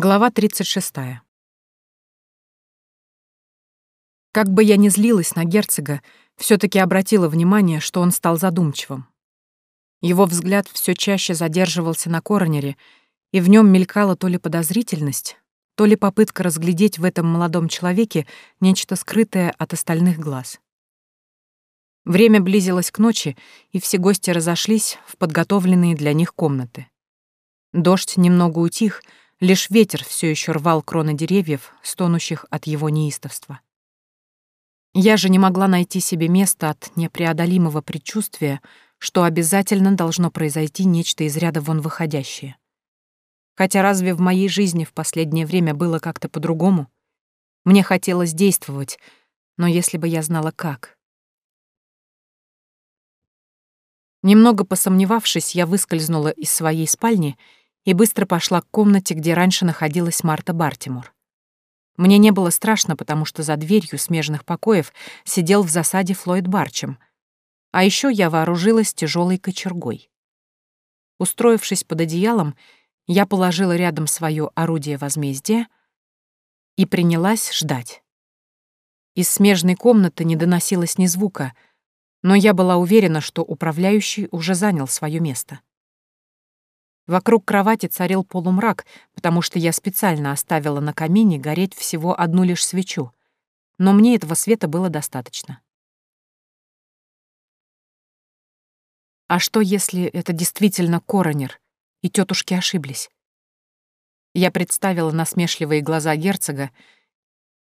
Глава 36. Как бы я ни злилась на герцога, все таки обратила внимание, что он стал задумчивым. Его взгляд все чаще задерживался на коронере, и в нем мелькала то ли подозрительность, то ли попытка разглядеть в этом молодом человеке нечто скрытое от остальных глаз. Время близилось к ночи, и все гости разошлись в подготовленные для них комнаты. Дождь немного утих — Лишь ветер все еще рвал кроны деревьев, стонущих от его неистовства. Я же не могла найти себе места от непреодолимого предчувствия, что обязательно должно произойти нечто из ряда вон выходящее. Хотя разве в моей жизни в последнее время было как-то по-другому? Мне хотелось действовать, но если бы я знала как. Немного посомневавшись, я выскользнула из своей спальни и быстро пошла к комнате, где раньше находилась Марта Бартимур. Мне не было страшно, потому что за дверью смежных покоев сидел в засаде Флойд Барчем. А еще я вооружилась тяжелой кочергой. Устроившись под одеялом, я положила рядом свое орудие возмездия и принялась ждать. Из смежной комнаты не доносилось ни звука, но я была уверена, что управляющий уже занял свое место. Вокруг кровати царил полумрак, потому что я специально оставила на камине гореть всего одну лишь свечу. Но мне этого света было достаточно. А что, если это действительно коронер, и тетушки ошиблись? Я представила насмешливые глаза герцога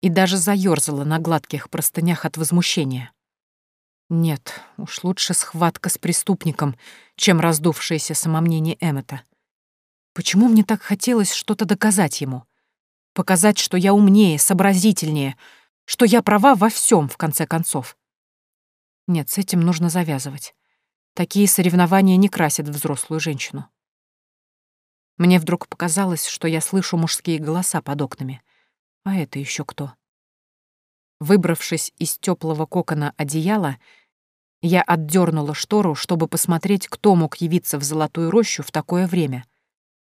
и даже заёрзала на гладких простынях от возмущения. Нет, уж лучше схватка с преступником, чем раздувшееся самомнение Эммета. Почему мне так хотелось что-то доказать ему? Показать, что я умнее, сообразительнее, что я права во всем, в конце концов. Нет, с этим нужно завязывать. Такие соревнования не красят взрослую женщину. Мне вдруг показалось, что я слышу мужские голоса под окнами. А это еще кто? Выбравшись из теплого кокона одеяла, я отдернула штору, чтобы посмотреть, кто мог явиться в золотую рощу в такое время —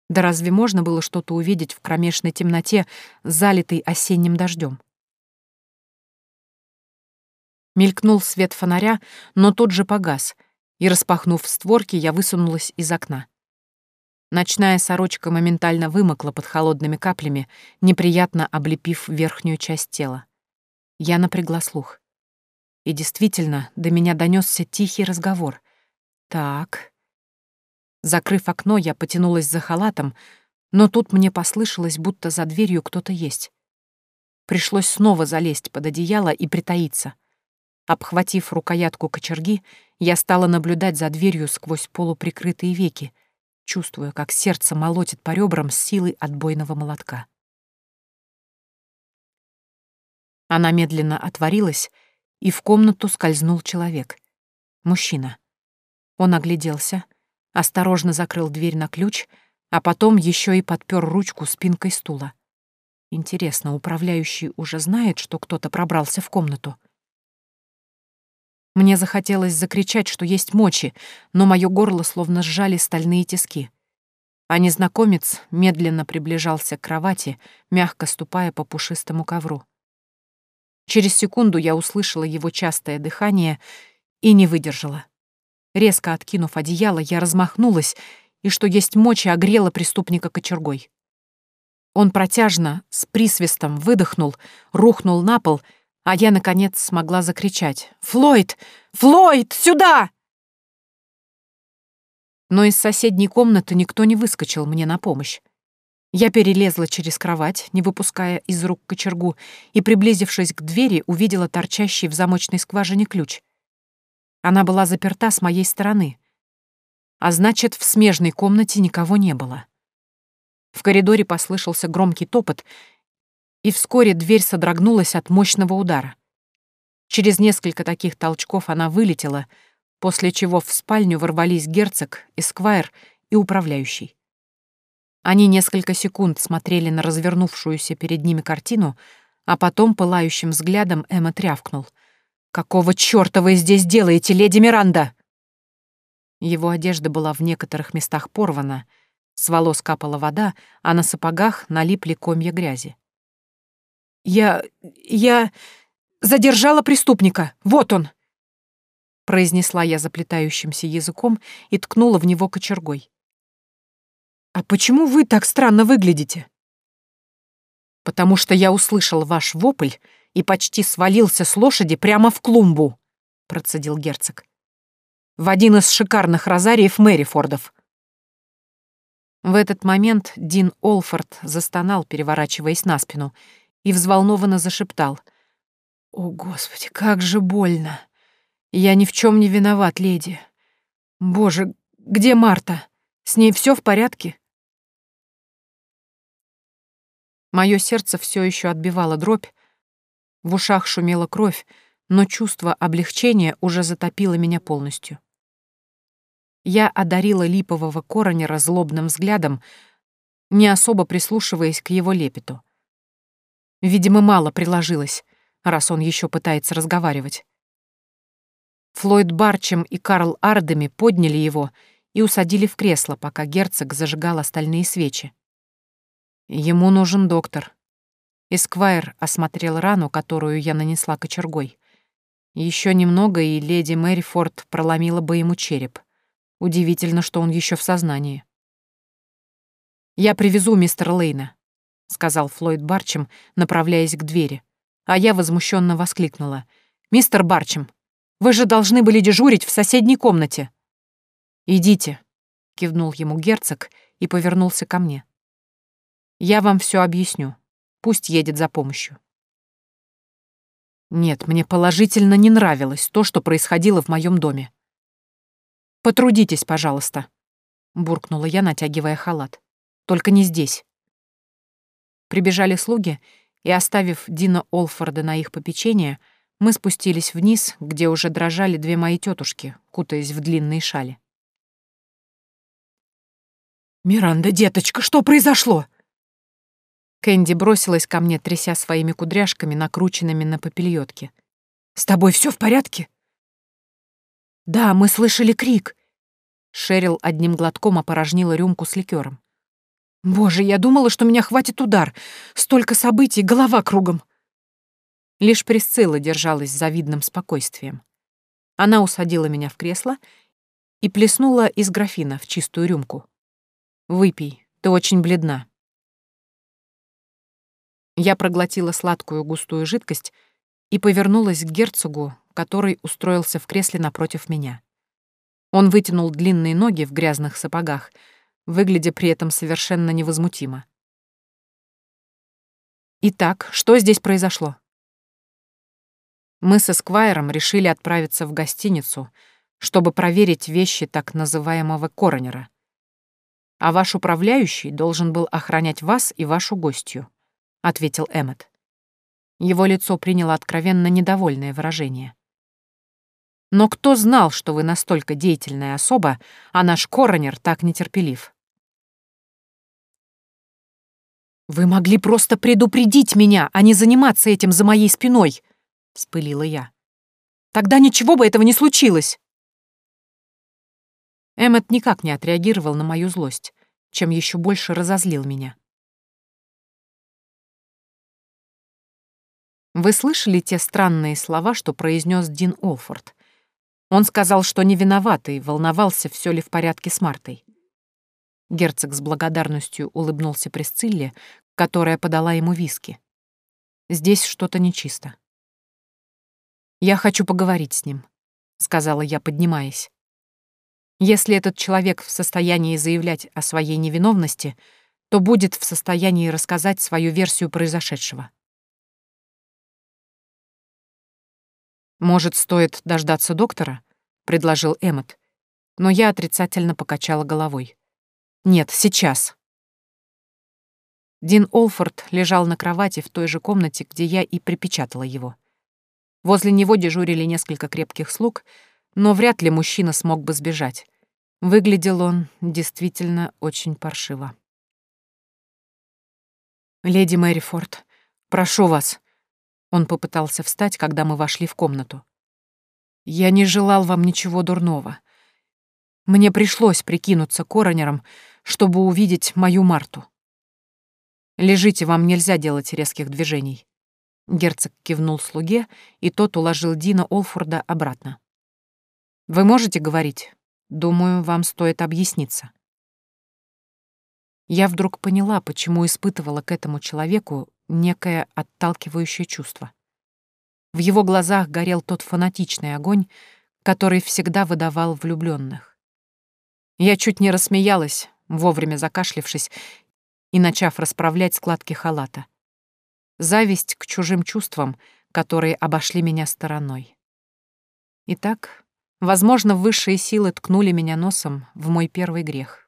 да разве можно было что-то увидеть в кромешной темноте, залитой осенним дождем? Мелькнул свет фонаря, но тут же погас, и, распахнув створки, я высунулась из окна. Ночная сорочка моментально вымокла под холодными каплями, неприятно облепив верхнюю часть тела. Я напрягла слух. И действительно, до меня донесся тихий разговор. Так, Закрыв окно, я потянулась за халатом, но тут мне послышалось, будто за дверью кто-то есть. Пришлось снова залезть под одеяло и притаиться. Обхватив рукоятку кочерги, я стала наблюдать за дверью сквозь полуприкрытые веки, чувствуя, как сердце молотит по ребрам с силой отбойного молотка. Она медленно отворилась, и в комнату скользнул человек. Мужчина. Он огляделся — осторожно закрыл дверь на ключ, а потом еще и подпер ручку спинкой стула. Интересно, управляющий уже знает, что кто-то пробрался в комнату? Мне захотелось закричать, что есть мочи, но мое горло словно сжали стальные тиски. А незнакомец медленно приближался к кровати, мягко ступая по пушистому ковру. Через секунду я услышала его частое дыхание и не выдержала. Резко откинув одеяло, я размахнулась и, что есть мочи, огрела преступника кочергой. Он протяжно, с присвистом выдохнул, рухнул на пол, а я, наконец, смогла закричать. «Флойд! Флойд! Сюда!» Но из соседней комнаты никто не выскочил мне на помощь. Я перелезла через кровать, не выпуская из рук кочергу, и, приблизившись к двери, увидела торчащий в замочной скважине ключ. Она была заперта с моей стороны. А значит, в смежной комнате никого не было. В коридоре послышался громкий топот, и вскоре дверь содрогнулась от мощного удара. Через несколько таких толчков она вылетела, после чего в спальню ворвались герцог, эсквайр и управляющий. Они несколько секунд смотрели на развернувшуюся перед ними картину, а потом пылающим взглядом Эмма трявкнул — «Какого чёрта вы здесь делаете, леди Миранда?» Его одежда была в некоторых местах порвана, С волос капала вода, а на сапогах налипли комья грязи. «Я... я... задержала преступника! Вот он!» произнесла я заплетающимся языком и ткнула в него кочергой. «А почему вы так странно выглядите?» «Потому что я услышал ваш вопль и почти свалился с лошади прямо в клумбу», — процедил герцог. «В один из шикарных розариев Мэрифордов». В этот момент Дин Олфорд застонал, переворачиваясь на спину, и взволнованно зашептал. «О, Господи, как же больно! Я ни в чем не виноват, леди. Боже, где Марта? С ней все в порядке?» Мое сердце все еще отбивало дробь, в ушах шумела кровь, но чувство облегчения уже затопило меня полностью. Я одарила липового коронера злобным взглядом, не особо прислушиваясь к его лепету. Видимо, мало приложилось, раз он еще пытается разговаривать. Флойд Барчем и Карл Ардеми подняли его и усадили в кресло, пока герцог зажигал остальные свечи. Ему нужен доктор. Эсквайр осмотрел рану, которую я нанесла кочергой. Еще немного, и леди Мэрифорд проломила бы ему череп. Удивительно, что он еще в сознании. «Я привезу мистера Лейна», — сказал Флойд Барчем, направляясь к двери. А я возмущенно воскликнула. «Мистер Барчем, вы же должны были дежурить в соседней комнате». «Идите», — кивнул ему герцог и повернулся ко мне. «Я вам все объясню. Пусть едет за помощью». Нет, мне положительно не нравилось то, что происходило в моем доме. «Потрудитесь, пожалуйста», — буркнула я, натягивая халат. «Только не здесь». Прибежали слуги, и, оставив Дина Олфорда на их попечение, мы спустились вниз, где уже дрожали две мои тетушки, кутаясь в длинные шали. «Миранда, деточка, что произошло?» Кэнди бросилась ко мне, тряся своими кудряшками, накрученными на попельотке. «С тобой все в порядке?» «Да, мы слышали крик». Шерил одним глотком опорожнила рюмку с ликером. «Боже, я думала, что меня хватит удар. Столько событий, голова кругом». Лишь Присцилла держалась с завидным спокойствием. Она усадила меня в кресло и плеснула из графина в чистую рюмку. «Выпей, ты очень бледна». Я проглотила сладкую густую жидкость и повернулась к герцогу, который устроился в кресле напротив меня. Он вытянул длинные ноги в грязных сапогах, выглядя при этом совершенно невозмутимо. «Итак, что здесь произошло?» Мы со Сквайром решили отправиться в гостиницу, чтобы проверить вещи так называемого коронера. А ваш управляющий должен был охранять вас и вашу гостью, — ответил Эммет. Его лицо приняло откровенно недовольное выражение. Но кто знал, что вы настолько деятельная особа, а наш коронер так нетерпелив? «Вы могли просто предупредить меня, а не заниматься этим за моей спиной!» — вспылила я. «Тогда ничего бы этого не случилось!» Эммет никак не отреагировал на мою злость, чем еще больше разозлил меня. Вы слышали те странные слова, что произнес Дин Олфорд? Он сказал, что не виноват и волновался, все ли в порядке с Мартой. Герцог с благодарностью улыбнулся Пресцилле, которая подала ему виски. Здесь что-то нечисто. «Я хочу поговорить с ним», — сказала я, поднимаясь. «Если этот человек в состоянии заявлять о своей невиновности, то будет в состоянии рассказать свою версию произошедшего». «Может, стоит дождаться доктора?» — предложил Эммот. Но я отрицательно покачала головой. «Нет, сейчас». Дин Олфорд лежал на кровати в той же комнате, где я и припечатала его. Возле него дежурили несколько крепких слуг, но вряд ли мужчина смог бы сбежать. Выглядел он действительно очень паршиво. «Леди Мэрифорд, прошу вас», он попытался встать, когда мы вошли в комнату. «Я не желал вам ничего дурного. Мне пришлось прикинуться коронером, чтобы увидеть мою Марту. Лежите, вам нельзя делать резких движений. Герцог кивнул слуге, и тот уложил Дина Олфорда обратно. «Вы можете говорить? Думаю, вам стоит объясниться». Я вдруг поняла, почему испытывала к этому человеку некое отталкивающее чувство. В его глазах горел тот фанатичный огонь, который всегда выдавал влюбленных. Я чуть не рассмеялась, вовремя закашлившись и начав расправлять складки халата. Зависть к чужим чувствам, которые обошли меня стороной. Итак, возможно, высшие силы ткнули меня носом в мой первый грех.